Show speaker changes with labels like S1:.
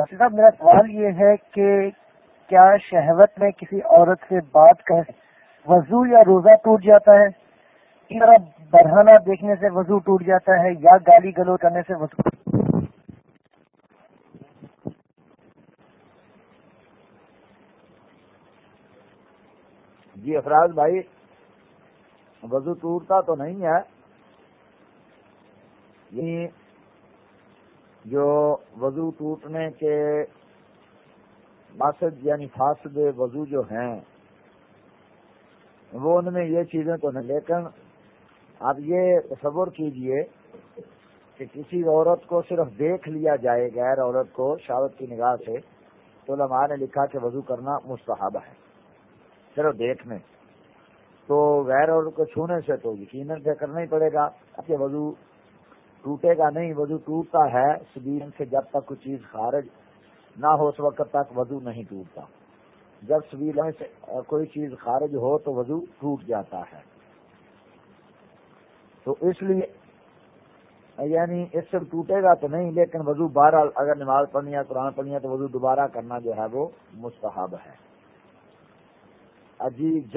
S1: صاحب، میرا سوال یہ ہے کہ کیا شہوت میں کسی عورت سے بات کر وضو یا روزہ ٹوٹ جاتا ہے؟ طرح برہانہ دیکھنے سے وضو ٹوٹ جاتا ہے یا گالی گلو کرنے سے وضو؟
S2: جی افراد بھائی، وضو ٹوٹتا تو نہیں ہے یعنی جو وضو ٹوٹنے کے مقصد یعنی فاسد وضو جو ہیں، وہ ان میں یہ چیزیں تو نہیں لیکن آپ یہ تصور کیجیے کہ کسی عورت کو صرف دیکھ لیا جائے، غیر عورت کو شاوت کی نگاہ سے، تو لمحہ نے لکھا کہ وضو کرنا مستحب ہے، صرف دیکھنے۔ تو غیر عورت کو چھونے سے تو یقیناً سے کرنا ہی پڑے گا۔ کہ وضو ٹوٹے گا نہیں، وضو ٹوٹتا ہے سبیر سے جب تک کوئی چیز خارج نہ ہو، اس وقت تک وضو نہیں ٹوٹتا۔ جب سبیر سے کوئی چیز خارج ہو تو وضو ٹوٹ جاتا ہے۔ تو اس لیے یعنی اس سے ٹوٹے گا تو نہیں، لیکن وضو بارہ، اگر نماز پڑھنی ہے، قرآن پڑھنی ہے، تو وضو دوبارہ کرنا جو ہے وہ مستحب ہے۔ عجیب